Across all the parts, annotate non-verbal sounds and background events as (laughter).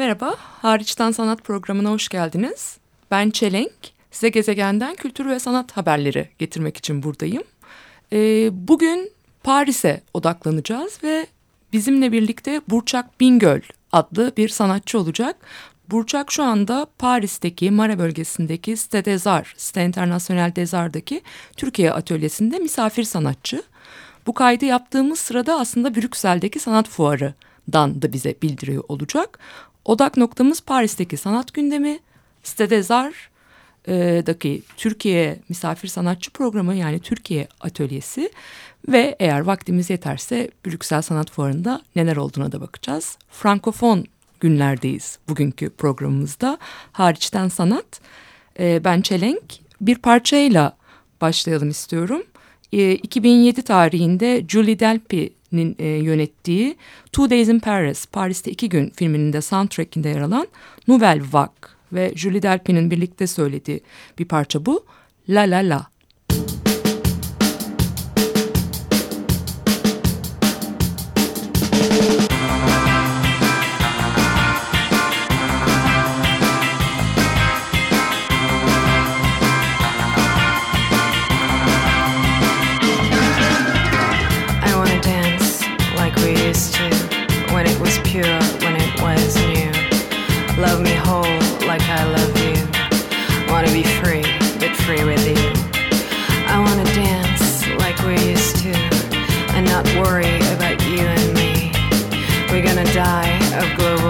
Merhaba, Hariçten Sanat programına hoş geldiniz. Ben Çelenk, size gezegenden kültür ve sanat haberleri getirmek için buradayım. Ee, bugün Paris'e odaklanacağız ve bizimle birlikte Burçak Bingöl adlı bir sanatçı olacak. Burçak şu anda Paris'teki Mara bölgesindeki Cité des Arts, Cité International des Arts'daki Türkiye atölyesinde misafir sanatçı. Bu kaydı yaptığımız sırada aslında Brüksel'deki sanat fuarıdan da bize bildiriyor olacak. Odak noktamız Paris'teki sanat gündemi, Cité des Arts'daki Türkiye misafir sanatçı programı yani Türkiye atölyesi ve eğer vaktimiz yeterse Brüksel Sanat Fuarı'nda neler olduğuna da bakacağız. Frankofon günlerdeyiz bugünkü programımızda. Hariçten sanat. Ben Çelenk. Bir parçayla başlayalım istiyorum. E, 2007 tarihinde Julie Delpy'nin e, yönettiği Two Days in Paris, Paris'te iki gün filminin de soundtrackinde yer alan Nouvelle Vague ve Julie Delpy'nin birlikte söylediği bir parça bu. La La La. look.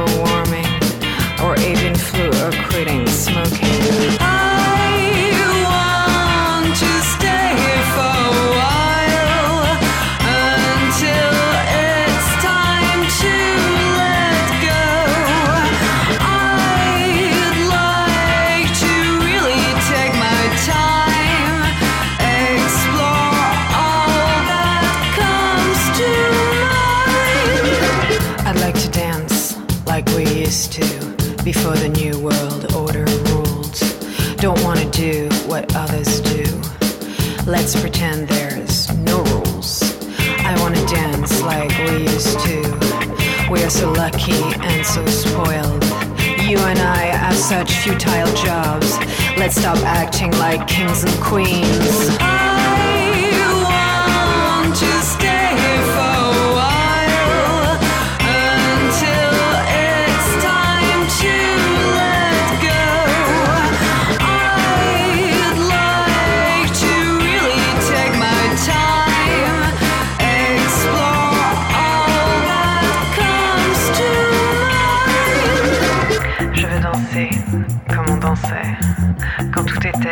Let's pretend there's no rules. I wanna dance like we used to. We are so lucky and so spoiled. You and I have such futile jobs. Let's stop acting like kings and queens. I want to stay.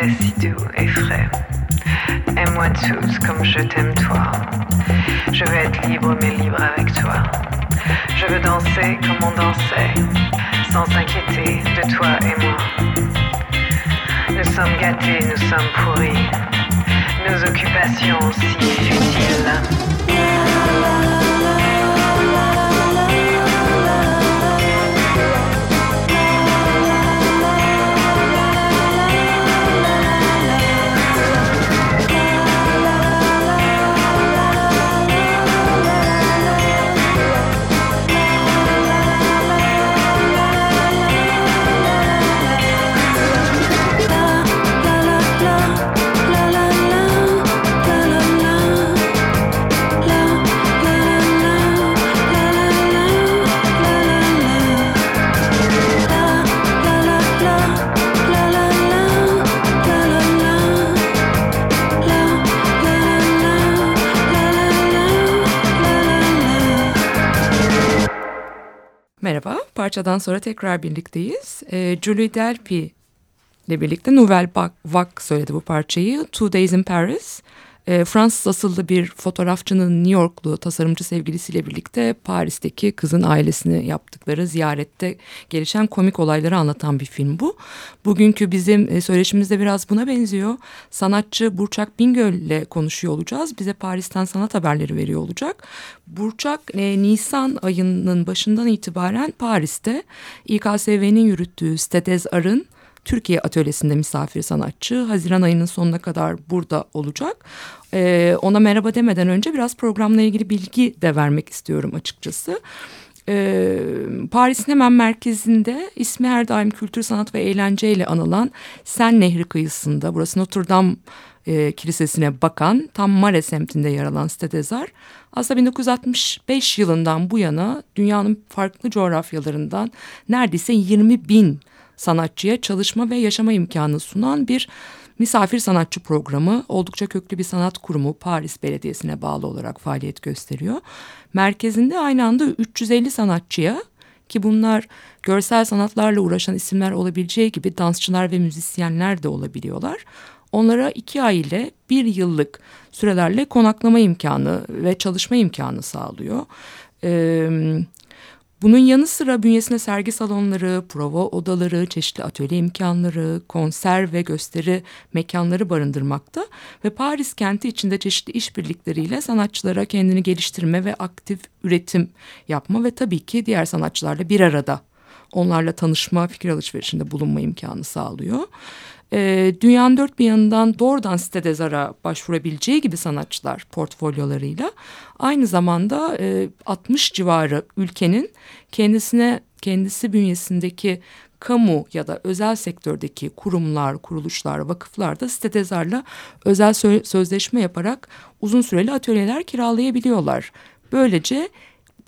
si doux et frais. Aime-moi tous comme je t'aime toi. Je veux être libre mais libre avec toi. Je veux danser comme on dansait, sans s'inquiéter de toi et moi. Nous sommes gâtés, nous sommes pourris. Nos occupations si futiles. Parçadan sonra tekrar birlikteyiz. E, Julie Delpy ile birlikte Nouvelle Vague söyledi bu parçayı. Two Days in Paris. E, Fransız asıllı bir fotoğrafçının New Yorklu tasarımcı sevgilisiyle birlikte Paris'teki kızın ailesini yaptıkları ziyarette gelişen komik olayları anlatan bir film bu. Bugünkü bizim e, söyleşimizde biraz buna benziyor. Sanatçı Burçak Bingöl ile konuşuyor olacağız. Bize Paris'ten sanat haberleri veriyor olacak. Burçak e, Nisan ayının başından itibaren Paris'te İKSV'nin yürüttüğü Stetez Ar'ın Türkiye atölyesinde misafir sanatçı. Haziran ayının sonuna kadar burada olacak. Ee, ona merhaba demeden önce biraz programla ilgili bilgi de vermek istiyorum açıkçası. e, Paris'in hemen merkezinde ismi her daim kültür, sanat ve eğlenceyle anılan Sen Nehri kıyısında burası Notre Dame e, Kilisesi'ne bakan tam Mare semtinde yer alan Stedezar aslında 1965 yılından bu yana dünyanın farklı coğrafyalarından neredeyse 20 bin sanatçıya çalışma ve yaşama imkanı sunan bir misafir sanatçı programı oldukça köklü bir sanat kurumu Paris Belediyesi'ne bağlı olarak faaliyet gösteriyor. Merkezinde aynı anda 350 sanatçıya ki bunlar görsel sanatlarla uğraşan isimler olabileceği gibi dansçılar ve müzisyenler de olabiliyorlar. Onlara iki ay ile bir yıllık sürelerle konaklama imkanı ve çalışma imkanı sağlıyor. Ee, bunun yanı sıra bünyesinde sergi salonları, prova odaları, çeşitli atölye imkanları, konser ve gösteri mekanları barındırmakta ve Paris kenti içinde çeşitli işbirlikleriyle sanatçılara kendini geliştirme ve aktif üretim yapma ve tabii ki diğer sanatçılarla bir arada onlarla tanışma, fikir alışverişinde bulunma imkanı sağlıyor e, dünyanın dört bir yanından doğrudan sitede zara başvurabileceği gibi sanatçılar portfolyolarıyla aynı zamanda e, 60 civarı ülkenin kendisine kendisi bünyesindeki kamu ya da özel sektördeki kurumlar, kuruluşlar, vakıflar da sitedezarla özel sözleşme yaparak uzun süreli atölyeler kiralayabiliyorlar. Böylece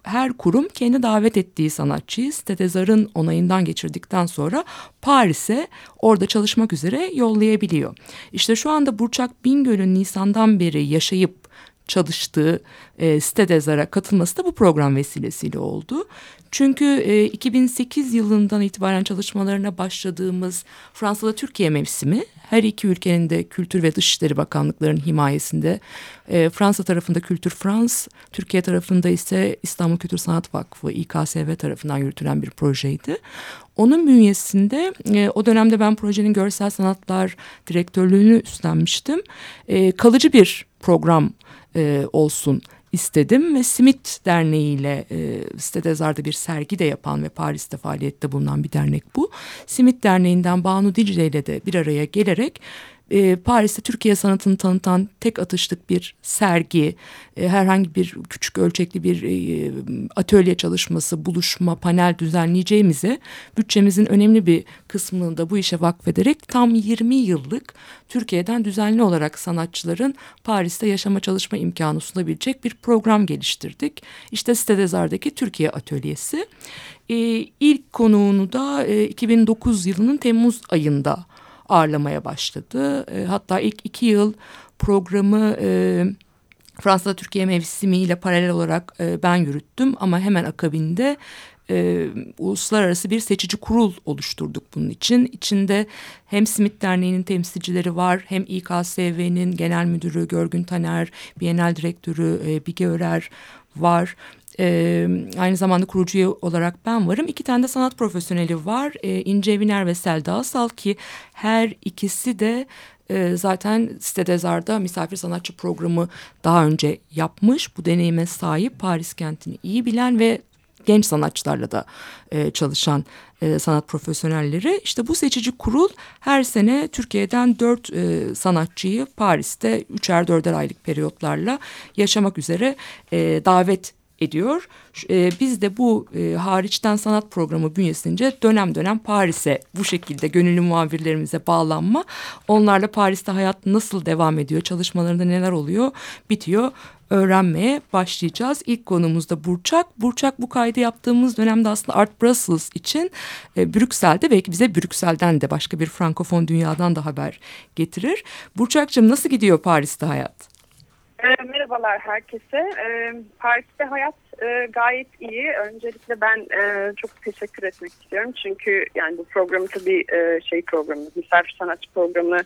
her kurum kendi davet ettiği sanatçıyı Stedezar'ın onayından geçirdikten sonra Paris'e orada çalışmak üzere yollayabiliyor. İşte şu anda Burçak Bingöl'ün Nisan'dan beri yaşayıp çalıştığı e, Stedezar'a katılması da bu program vesilesiyle oldu. Çünkü e, 2008 yılından itibaren çalışmalarına başladığımız Fransa'da Türkiye mevsimi her iki ülkenin de Kültür ve Dışişleri Bakanlıklarının himayesinde e, Fransa tarafında Kültür Frans, Türkiye tarafında ise İstanbul Kültür Sanat Vakfı İKSV tarafından yürütülen bir projeydi. Onun bünyesinde e, o dönemde ben projenin görsel sanatlar direktörlüğünü üstlenmiştim. E, kalıcı bir program e, olsun istedim ve Simit Derneği ile e, Stedezar'da bir sergi de yapan ve Paris'te faaliyette bulunan bir dernek bu. Simit Derneği'nden Banu Dicle ile de bir araya gelerek e, Paris'te Türkiye sanatını tanıtan tek atışlık bir sergi, e, herhangi bir küçük ölçekli bir e, atölye çalışması, buluşma, panel düzenleyeceğimize bütçemizin önemli bir kısmını da bu işe vakfederek tam 20 yıllık Türkiye'den düzenli olarak sanatçıların Paris'te yaşama çalışma imkanı sunabilecek bir program geliştirdik. İşte Stedezar'daki Türkiye Atölyesi. E, ilk konuğunu da e, 2009 yılının Temmuz ayında ağırlamaya başladı. E, hatta ilk iki yıl programı e, Fransa Türkiye mevsimiyle paralel olarak e, ben yürüttüm ama hemen akabinde e, uluslararası bir seçici kurul oluşturduk bunun için. İçinde hem Smith Derneği'nin temsilcileri var hem İKSV'nin genel müdürü Görgün Taner, Bienal Direktörü e, Bige Örer var. E, aynı zamanda kurucu olarak ben varım. İki tane de sanat profesyoneli var. E, İnce Eviner ve Selda Asal ki her ikisi de e, zaten Stedezar'da misafir sanatçı programı daha önce yapmış. Bu deneyime sahip Paris kentini iyi bilen ve genç sanatçılarla da e, çalışan e, sanat profesyonelleri. İşte bu seçici kurul her sene Türkiye'den dört e, sanatçıyı Paris'te üçer dörder aylık periyotlarla yaşamak üzere e, davet ediyor. E, biz de bu e, hariçten sanat programı bünyesince dönem dönem Paris'e bu şekilde gönüllü muhabirlerimize bağlanma, onlarla Paris'te hayat nasıl devam ediyor, çalışmalarında neler oluyor, bitiyor öğrenmeye başlayacağız. İlk konumuz da Burçak. Burçak bu kaydı yaptığımız dönemde aslında Art Brussels için e, Brüksel'de belki bize Brüksel'den de başka bir frankofon dünyadan da haber getirir. Burçak'cığım nasıl gidiyor Paris'te hayat? E, merhabalar herkese. E, Paris'te hayat gayet iyi. Öncelikle ben e, çok teşekkür etmek istiyorum. Çünkü yani bu programı tabii e, şey programı, misafir sanatçı programı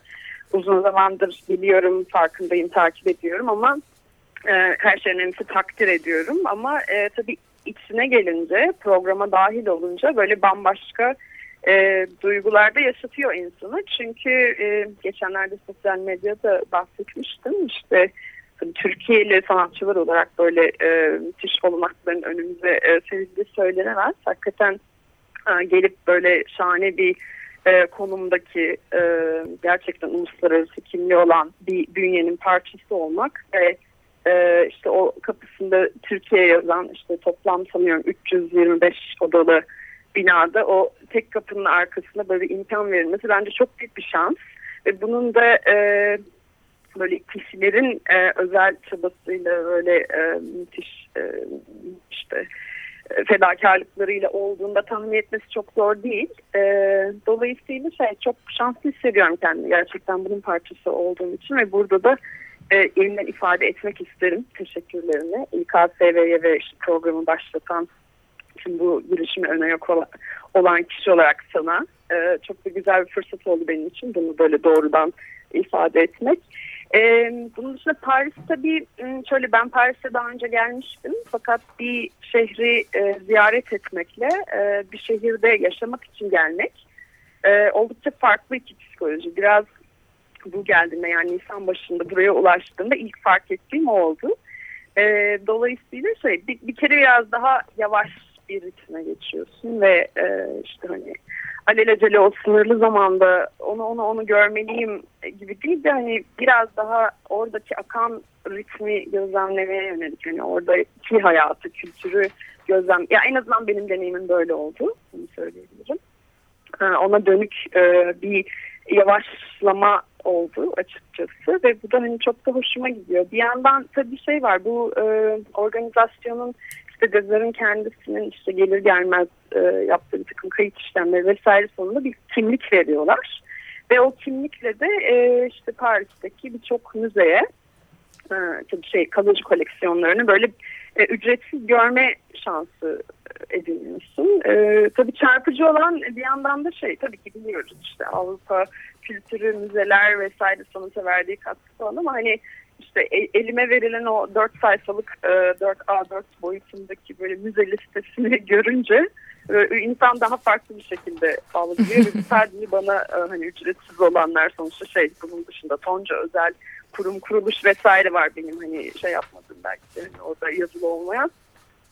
uzun zamandır biliyorum, farkındayım, takip ediyorum ama e, her şeyin önemlisi takdir ediyorum. Ama e, tabii içine gelince, programa dahil olunca böyle bambaşka e, duygularda yaşatıyor insanı. Çünkü e, geçenlerde sosyal medyada bahsetmiştim. İşte Türkiye'li sanatçılar olarak böyle e, müthiş olmakların önümüze e, sevildiği söylenemez. Hakikaten e, gelip böyle şahane bir e, konumdaki e, gerçekten uluslararası kimliği olan bir bünyenin parçası olmak ve e, işte o kapısında Türkiye yazan işte toplam sanıyorum 325 odalı binada o tek kapının arkasında böyle imkan verilmesi bence çok büyük bir şans. Ve bunun da e, böyle kişilerin e, özel çabasıyla böyle e, müthiş e, işte e, fedakarlıklarıyla olduğunda tahmin etmesi çok zor değil. E, dolayısıyla şey çok şanslı hissediyorum kendimi gerçekten bunun parçası olduğum için ve burada da e, elimden ifade etmek isterim teşekkürlerimi. İKSV'ye ve işte programı başlatan tüm bu girişimi öne olan kişi olarak sana e, çok da güzel bir fırsat oldu benim için bunu böyle doğrudan ifade etmek. Ee, bunun dışında Paris tabii ıı, şöyle ben Paris'e daha önce gelmiştim fakat bir şehri e, ziyaret etmekle e, bir şehirde yaşamak için gelmek e, oldukça farklı iki psikoloji. Biraz bu geldiğinde yani Nisan başında buraya ulaştığımda ilk fark ettiğim oldu. E, dolayısıyla şey bir, bir kere biraz daha yavaş bir ritme geçiyorsun ve e, işte hani alelacele o sınırlı zamanda onu onu onu görmeliyim gibi değil de hani biraz daha oradaki akan ritmi gözlemlemeye yönelik hani oradaki hayatı, kültürü gözlem ya en azından benim deneyimim böyle oldu. Bunu söyleyebilirim. Ee, ona dönük e, bir yavaşlama oldu açıkçası ve bu da hani çok da hoşuma gidiyor. Bir yandan tabii şey var bu e, organizasyonun işte Dezar'ın kendisinin işte gelir gelmez e, yaptığı bir takım kayıt işlemleri vesaire sonunda bir kimlik veriyorlar. Ve o kimlikle de e, işte Paris'teki birçok müzeye e, tabii şey kalıcı koleksiyonlarını böyle e, ücretsiz görme şansı ediniyorsun. E, tabii çarpıcı olan bir yandan da şey tabii ki biliyoruz işte Avrupa kültürü, müzeler vesaire sanata verdiği katkı falan ama hani işte e, elime verilen o 4 sayfalık 4A4 e, boyutundaki böyle müze listesini (laughs) görünce e, insan daha farklı bir şekilde algılıyor. sadece (laughs) bana hani ücretsiz olanlar sonuçta şey bunun dışında tonca özel kurum kuruluş vesaire var benim hani şey yapmadım belki de hani orada yazılı olmayan.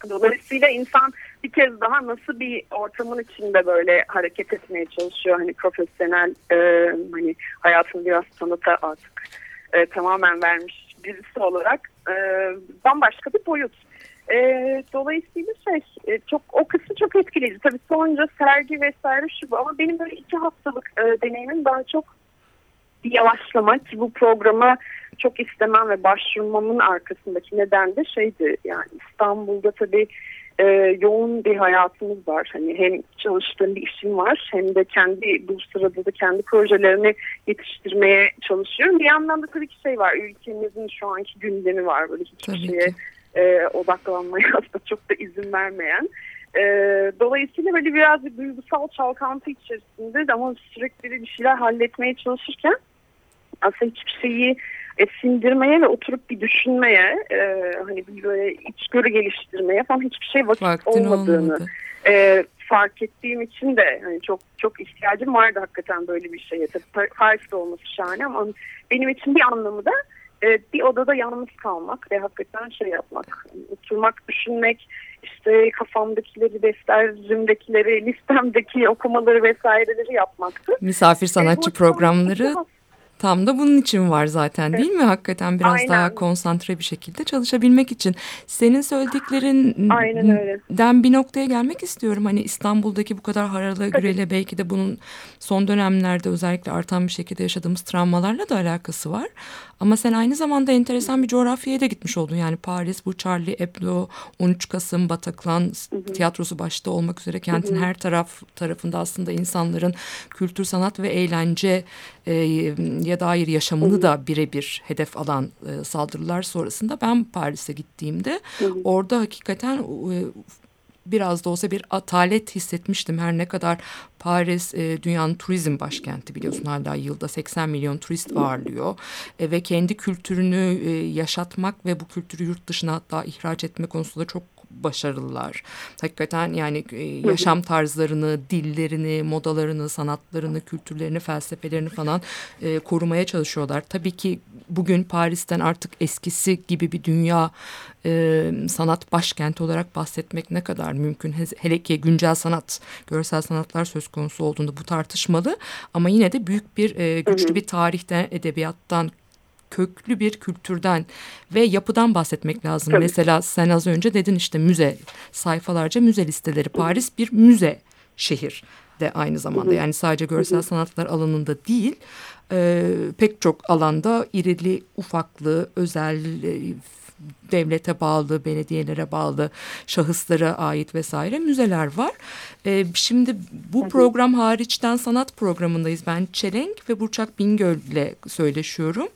Dolayısıyla insan bir kez daha nasıl bir ortamın içinde böyle hareket etmeye çalışıyor hani profesyonel e, hani hayatını biraz sanata artık e, tamamen vermiş birisi olarak e, bambaşka bir boyut. E, dolayısıyla şey e, çok o kısmı çok etkileyici. Tabii sonunca sergi vesaire şu bu ama benim böyle iki haftalık e, deneyimim daha çok bir yavaşlama ki bu programa çok istemem ve başvurmamın arkasındaki neden de şeydi yani İstanbul'da tabii e, yoğun bir hayatımız var. Hani hem çalıştığım bir işim var hem de kendi bu sırada da kendi projelerimi yetiştirmeye çalışıyorum. Bir yandan da tabii ki şey var ülkemizin şu anki gündemi var böyle hiçbir tabii şeye e, odaklanmaya (laughs) aslında çok da izin vermeyen. E, dolayısıyla böyle biraz bir duygusal çalkantı içerisinde ama sürekli bir şeyler halletmeye çalışırken aslında hiçbir şeyi e, sindirmeye ve oturup bir düşünmeye e, hani bir böyle içgörü geliştirmeye falan hiçbir şey vakit Vaktin olmadığını e, fark ettiğim için de hani çok çok ihtiyacım vardı hakikaten böyle bir şeye. Tabii Paris'te olması şahane ama benim için bir anlamı da e, bir odada yalnız kalmak ve hakikaten şey yapmak, oturmak, düşünmek, işte kafamdakileri, defterimdekileri, listemdeki (laughs) okumaları vesaireleri yapmaktı. Misafir sanatçı e, programları Tam da bunun için var zaten değil mi? Hakikaten biraz Aynen. daha konsantre bir şekilde çalışabilmek için. Senin söylediklerinden bir noktaya gelmek istiyorum. Hani İstanbul'daki bu kadar harala gürele belki de bunun son dönemlerde özellikle artan bir şekilde yaşadığımız travmalarla da alakası var. Ama sen aynı zamanda enteresan bir coğrafyaya da gitmiş oldun. Yani Paris, bu Charlie Hebdo, 13 Kasım, Bataclan tiyatrosu başta olmak üzere kentin her taraf tarafında aslında insanların kültür, sanat ve eğlence e, ya dair yaşamını da birebir hedef alan e, saldırılar sonrasında ben Paris'e gittiğimde orada hakikaten e, biraz da olsa bir atalet hissetmiştim. Her ne kadar Paris e, dünyanın turizm başkenti biliyorsun hala yılda 80 milyon turist ağırlıyor. E, ve kendi kültürünü e, yaşatmak ve bu kültürü yurt dışına hatta ihraç etme konusunda çok başarılılar. Hakikaten yani e, yaşam tarzlarını, dillerini, modalarını, sanatlarını, kültürlerini, felsefelerini falan e, korumaya çalışıyorlar. Tabii ki bugün Paris'ten artık eskisi gibi bir dünya e, sanat başkenti olarak bahsetmek ne kadar mümkün. Hele ki güncel sanat, görsel sanatlar söz konusu olduğunda bu tartışmalı. Ama yine de büyük bir, e, güçlü bir tarihten, edebiyattan, köklü bir kültürden ve yapıdan bahsetmek lazım. Tabii. Mesela sen az önce dedin işte müze sayfalarca müze listeleri. Paris bir müze şehir de aynı zamanda yani sadece görsel sanatlar alanında değil e, pek çok alanda irili ufaklı özel e, devlete bağlı, belediyelere bağlı şahıslara ait vesaire müzeler var. E, şimdi bu program hariçten sanat programındayız. Ben Çelenk ve Burçak Bingöl ile söyleşiyorum.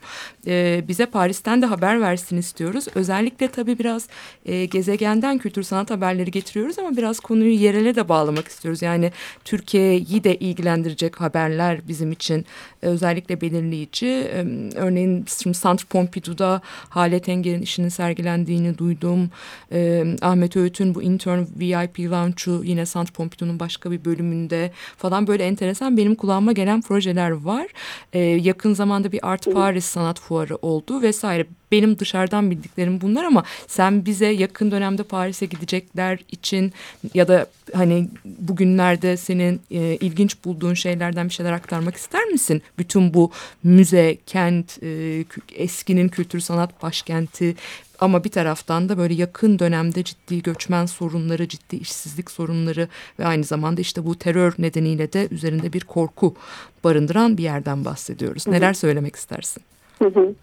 E, bize Paris'ten de haber versin istiyoruz. Özellikle tabii biraz e, gezegenden kültür sanat haberleri getiriyoruz ama biraz konuyu yerele de bağlamak istiyoruz. Yani Türkiye'yi de ilgilendirecek haberler bizim için özellikle belirleyici. E, örneğin şimdi Centre Pompidou'da Halet Enger'in işinin sergilendiğini duydum. E, Ahmet Öğüt'ün bu Intern VIP Lounge'u yine Pompidou Pompidou'nun başka bir bölümünde falan böyle enteresan benim kulağıma gelen projeler var. Ee, yakın zamanda bir Art Paris sanat fuarı oldu vesaire. Benim dışarıdan bildiklerim bunlar ama sen bize yakın dönemde Paris'e gidecekler için ya da hani bugünlerde senin e, ilginç bulduğun şeylerden bir şeyler aktarmak ister misin? Bütün bu müze, kent, e, eskinin kültür sanat başkenti ama bir taraftan da böyle yakın dönemde ciddi göçmen sorunları, ciddi işsizlik sorunları ve aynı zamanda işte bu terör nedeniyle de üzerinde bir korku barındıran bir yerden bahsediyoruz. Neler söylemek istersin? Hı hı.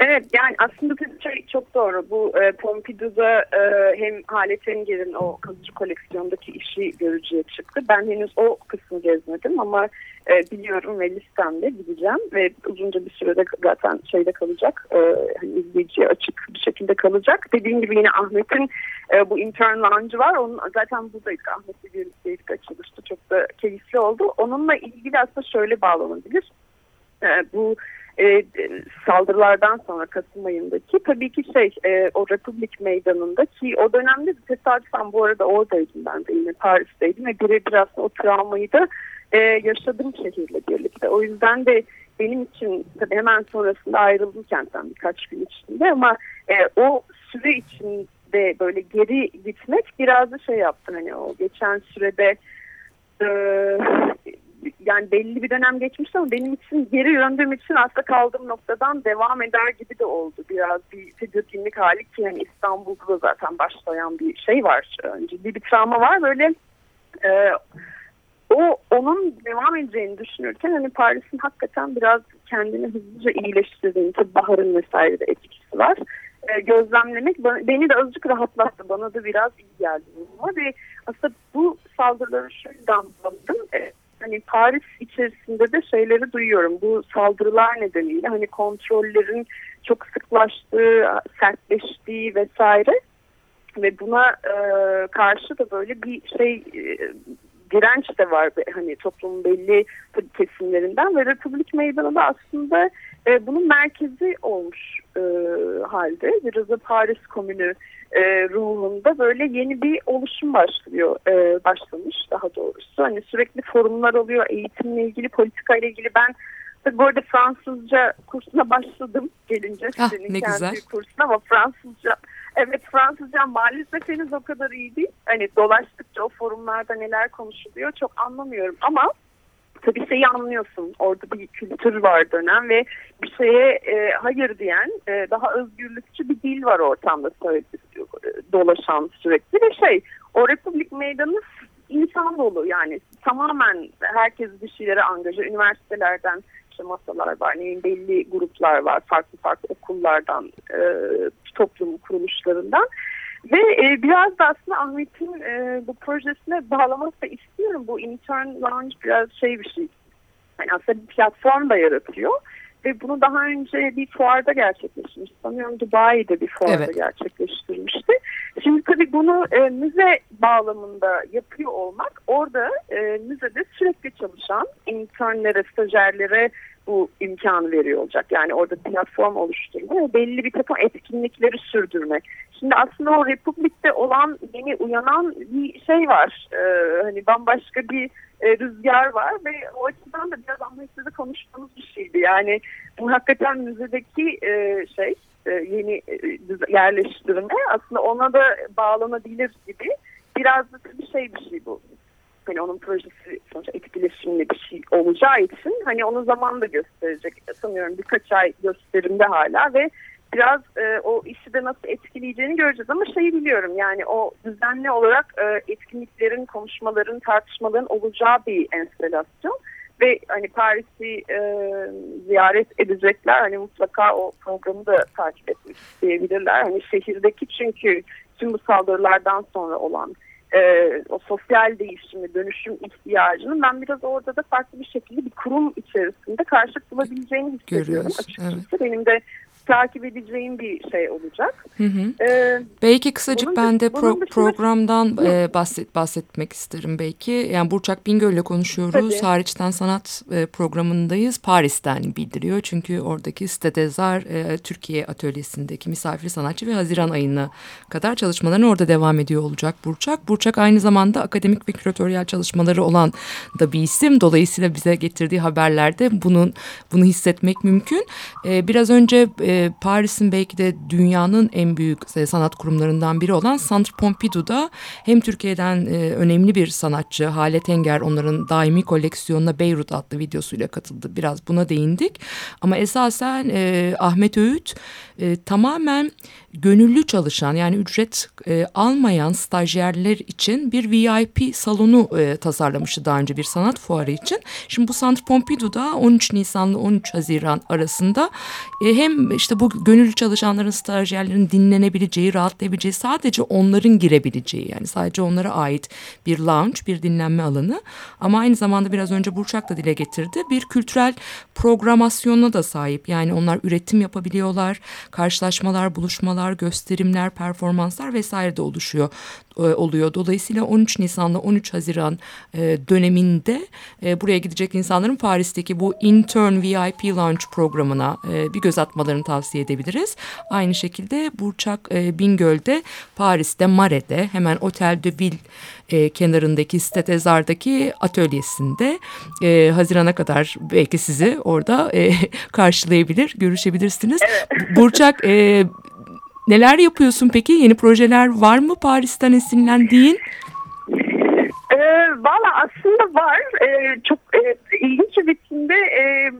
Evet yani aslında şey çok doğru. Bu e, Pompidou'da e, hem Halet Enger'in o kalıcı koleksiyondaki işi görücüye çıktı. Ben henüz o kısmı gezmedim ama e, biliyorum ve listemde gideceğim ve uzunca bir sürede zaten şeyde kalacak. E, hani izleyiciye açık bir şekilde kalacak. Dediğim gibi yine Ahmet'in e, bu intern lounge'ı var. Onun zaten buradaydık. Ahmet'le birlikte çalıştı. Çok da keyifli oldu. Onunla ilgili aslında şöyle bağlanabilir. E, bu e, saldırılardan sonra Kasım ayındaki tabii ki şey e, o Republik Meydanı'nda ki o dönemde tesadüfen bu arada oradaydım ben de yine Paris'teydim ve birebir aslında o travmayı da e, yaşadım şehirle birlikte. O yüzden de benim için tabii hemen sonrasında ayrıldım kentten birkaç gün içinde ama e, o süre içinde böyle geri gitmek biraz da şey yaptı hani o geçen sürede e, yani belli bir dönem geçmişti ama benim için geri döndüğüm için aslında kaldığım noktadan devam eder gibi de oldu. Biraz bir tedirginlik hali ki yani İstanbul'da zaten başlayan bir şey var. Ciddi bir travma var. Böyle e, o onun devam edeceğini düşünürken hani Paris'in hakikaten biraz kendini hızlıca iyileştirdiğini tabii Bahar'ın vesaire de etkisi var. E, gözlemlemek beni de azıcık rahatlattı. Bana da biraz iyi geldi. Ve aslında bu saldırıları şuradan buldum. Hani Paris içerisinde de şeyleri duyuyorum. Bu saldırılar nedeniyle hani kontrollerin çok sıklaştığı, sertleştiği vesaire ve buna e, karşı da böyle bir şey e, direnç de var hani toplumun belli kesimlerinden ve Republik Meydanı da aslında e, bunun merkezi olmuş e, halde. Biraz da Paris Komünü e, ruhunda böyle yeni bir oluşum başlıyor, e, başlamış daha doğrusu. Hani sürekli forumlar oluyor, eğitimle ilgili, politika ile ilgili. Ben bu arada Fransızca kursuna başladım gelince ah, senin ne kendi güzel. kursuna ama Fransızca evet Fransızca maalesef henüz o kadar iyi değil. Hani dolaştıkça o forumlarda neler konuşuluyor çok anlamıyorum ama tabii şeyi anlıyorsun. Orada bir kültür var dönem ve bir şeye e, hayır diyen e, daha özgürlükçü bir dil var ortamda dolaşan sürekli ve şey o Republik Meydanı insan dolu yani tamamen herkes bir şeylere angaja üniversitelerden işte masalar var ne belli gruplar var farklı farklı okullardan e, toplum kuruluşlarından ve e, biraz da aslında Ahmet'in e, bu projesine bağlamak da istiyorum. Bu intern lounge biraz şey bir şey. Yani aslında bir platform da yaratıyor. Ve bunu daha önce bir fuarda gerçekleştirmiş. Sanıyorum Dubai'de bir fuarda evet. gerçekleştirmişti. Şimdi tabii bunu e, müze bağlamında yapıyor olmak orada e, müzede sürekli çalışan internlere, stajyerlere bu imkanı veriyor olacak. Yani orada platform oluşturma ve belli bir takım etkinlikleri sürdürmek. Şimdi aslında o Republik'te olan yeni uyanan bir şey var. Ee, hani bambaşka bir e, rüzgar var ve o açıdan da biraz anlayışsızı konuştuğumuz bir şeydi. Yani bu hakikaten müzedeki e, şey e, yeni e, yerleştirme aslında ona da bağlanabilir gibi biraz da bir şey bir şey bu. Hani onun projesi sonuçta etkileşimli bir şey olacağı için hani onu zaman da gösterecek. Sanıyorum birkaç ay gösterimde hala ve biraz e, o işi de nasıl etkileyeceğini göreceğiz. Ama şeyi biliyorum yani o düzenli olarak e, etkinliklerin, konuşmaların, tartışmaların olacağı bir enstelasyon ve hani Paris'i e, ziyaret edecekler. Hani mutlaka o programı da takip etmek isteyebilirler. Hani şehirdeki çünkü tüm bu saldırılardan sonra olan e, o sosyal değişimi, dönüşüm ihtiyacının ben biraz orada da farklı bir şekilde bir kurum içerisinde karşılık bulabileceğini hissediyorum Görüyoruz, açıkçası. evet. Benim de takip edeceğim bir şey olacak. Hı hı. Ee, Belki kısacık bunun- ben de pro- dışında- programdan e, bahset bahsetmek isterim belki. Yani Burçak Bingöl ile konuşuyoruz. Tabii. Hariçten sanat e, programındayız. Paris'ten bildiriyor. Çünkü oradaki Stedezar e, Türkiye atölyesindeki misafir sanatçı ve Haziran ayına kadar çalışmalarına orada devam ediyor olacak Burçak. Burçak aynı zamanda akademik ve küratöryel çalışmaları olan da bir isim. Dolayısıyla bize getirdiği haberlerde bunun bunu hissetmek mümkün. E, biraz önce e, Paris'in belki de dünyanın en büyük e, sanat kurumlarından biri olan Centre Pompidou'da hem Türkiye'den e, önemli bir sanatçı Halet Enger onların daimi koleksiyonuna Beyrut adlı videosuyla katıldı. Biraz buna değindik. Ama esasen e, Ahmet Öğüt e, tamamen gönüllü çalışan yani ücret e, almayan stajyerler için bir VIP salonu e, tasarlamıştı daha önce bir sanat fuarı için. Şimdi bu Centre Pompidou'da 13 Nisan'la 13 Haziran arasında e, hem işte bu gönüllü çalışanların stajyerlerin dinlenebileceği, rahatlayabileceği sadece onların girebileceği yani sadece onlara ait bir lounge, bir dinlenme alanı ama aynı zamanda biraz önce Burçak da dile getirdi bir kültürel programasyona da sahip. Yani onlar üretim yapabiliyorlar, karşılaşmalar, buluşmalar, gösterimler, performanslar vesaire de oluşuyor e, oluyor. Dolayısıyla 13 Nisan'la 13 Haziran e, döneminde e, buraya gidecek insanların Paris'teki bu Intern VIP Lounge programına e, bir göz atmalarını tavsiye edebiliriz. Aynı şekilde Burçak e, Bingöl'de, Paris'te, Mare'de hemen Otel de Ville e, kenarındaki Stetezar'daki atölyesinde e, Haziran'a kadar belki sizi orada e, (laughs) karşılayabilir, görüşebilirsiniz. Burçak e, neler yapıyorsun peki? Yeni projeler var mı Paris'ten esinlendiğin? E, Valla aslında var. E, çok e, ilginç bir biçimde e,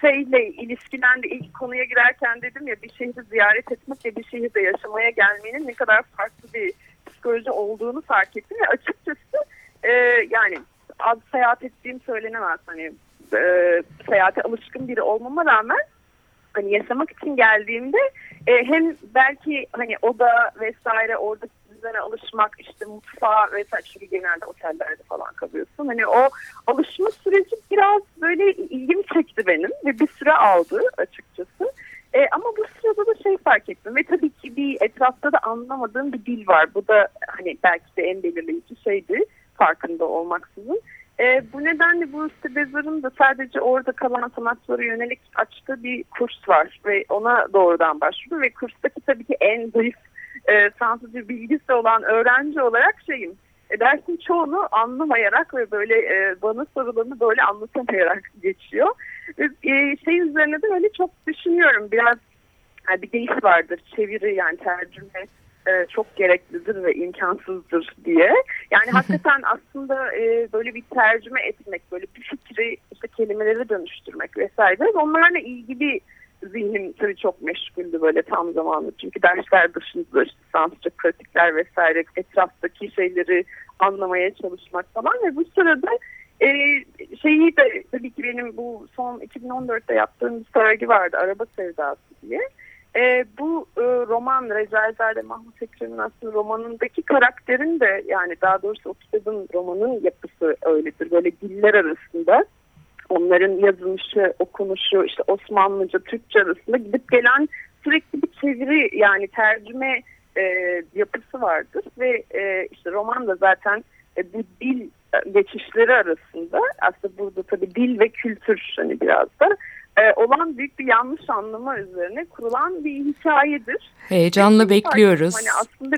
şeyle ilişkilendi. İlk konuya girerken dedim ya bir şehri ziyaret etmek ve bir şehirde yaşamaya gelmenin ne kadar farklı bir psikoloji olduğunu fark ettim ve açıkçası e, yani az seyahat ettiğim söylenemez. Hani e, seyahate alışkın biri olmama rağmen hani yaşamak için geldiğimde e, hem belki hani oda vesaire orada düzene alışmak işte mutfağa vesaire çünkü genelde otellerde falan kalıyorsun. Hani o alışma süreci biraz böyle ilgimi çekti benim ve bir süre aldı açıkçası. E, ama bu sırada da şey fark ettim ve tabii ki bir etrafta da anlamadığım bir dil var. Bu da hani belki de en belirleyici şeydi farkında olmaksızın. E, bu nedenle bu Stebezar'ın da sadece orada kalan sanatçılara yönelik açtığı bir kurs var ve ona doğrudan başvurdu ve kurstaki tabii ki en zayıf e, fransızca bilgisi olan öğrenci olarak şeyim. E, dersin çoğunu anlamayarak ve böyle e, bana sorularını böyle anlatamayarak geçiyor. Ve, e, şey üzerine de öyle çok düşünüyorum. Biraz yani bir deyiş vardır çeviri yani tercüme e, çok gereklidir ve imkansızdır diye. Yani (laughs) hakikaten aslında e, böyle bir tercüme etmek, böyle bir fikri işte kelimeleri dönüştürmek vesaire. Onlarla ilgili zihnim tabii çok meşguldü böyle tam zamanlı. Çünkü dersler dışında işte Fransızca pratikler vesaire etraftaki şeyleri anlamaya çalışmak falan ve bu sırada e, şeyi de tabii ki benim bu son 2014'te yaptığım bir sergi vardı Araba Sevdası diye. E, bu e, roman Recaizade Mahmut Ekrem'in aslında romanındaki karakterin de yani daha doğrusu o kitabın romanın yapısı öyledir. Böyle diller arasında onların yazılmışı, okunuşu, işte Osmanlıca, Türkçe arasında gidip gelen sürekli bir çeviri yani tercüme e, yapısı vardır ve e, işte roman da zaten e, bu dil geçişleri arasında aslında burada tabii dil ve kültür hani biraz da e, olan büyük bir yanlış anlama üzerine kurulan bir hikayedir. Heyecanla Ve bekliyoruz. Hani aslında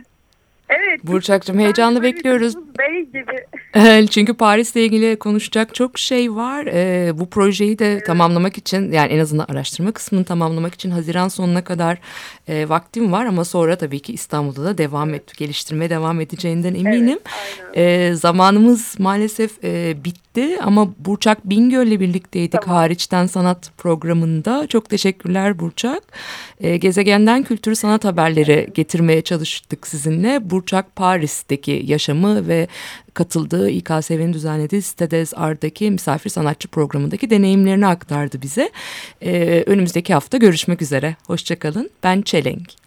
evet. Burçak'cığım heyecanla bekliyoruz. Bey gibi. (laughs) Çünkü Paris'le ilgili konuşacak çok şey var. Ee, bu projeyi de tamamlamak için yani en azından araştırma kısmını tamamlamak için Haziran sonuna kadar e, vaktim var ama sonra tabii ki İstanbul'da da devam et, geliştirmeye devam edeceğinden eminim. Evet, e, zamanımız maalesef e, bitti ama Burçak Bingöl'le birlikteydik tamam. hariçten sanat programında. Çok teşekkürler Burçak. E, gezegenden kültür sanat haberleri getirmeye çalıştık sizinle. Burçak Paris'teki yaşamı ve katıldığı İKSV'nin düzenlediği Stades Art'daki misafir sanatçı programındaki deneyimlerini aktardı bize. E, önümüzdeki hafta görüşmek üzere. Hoşçakalın. Ben Çelenk.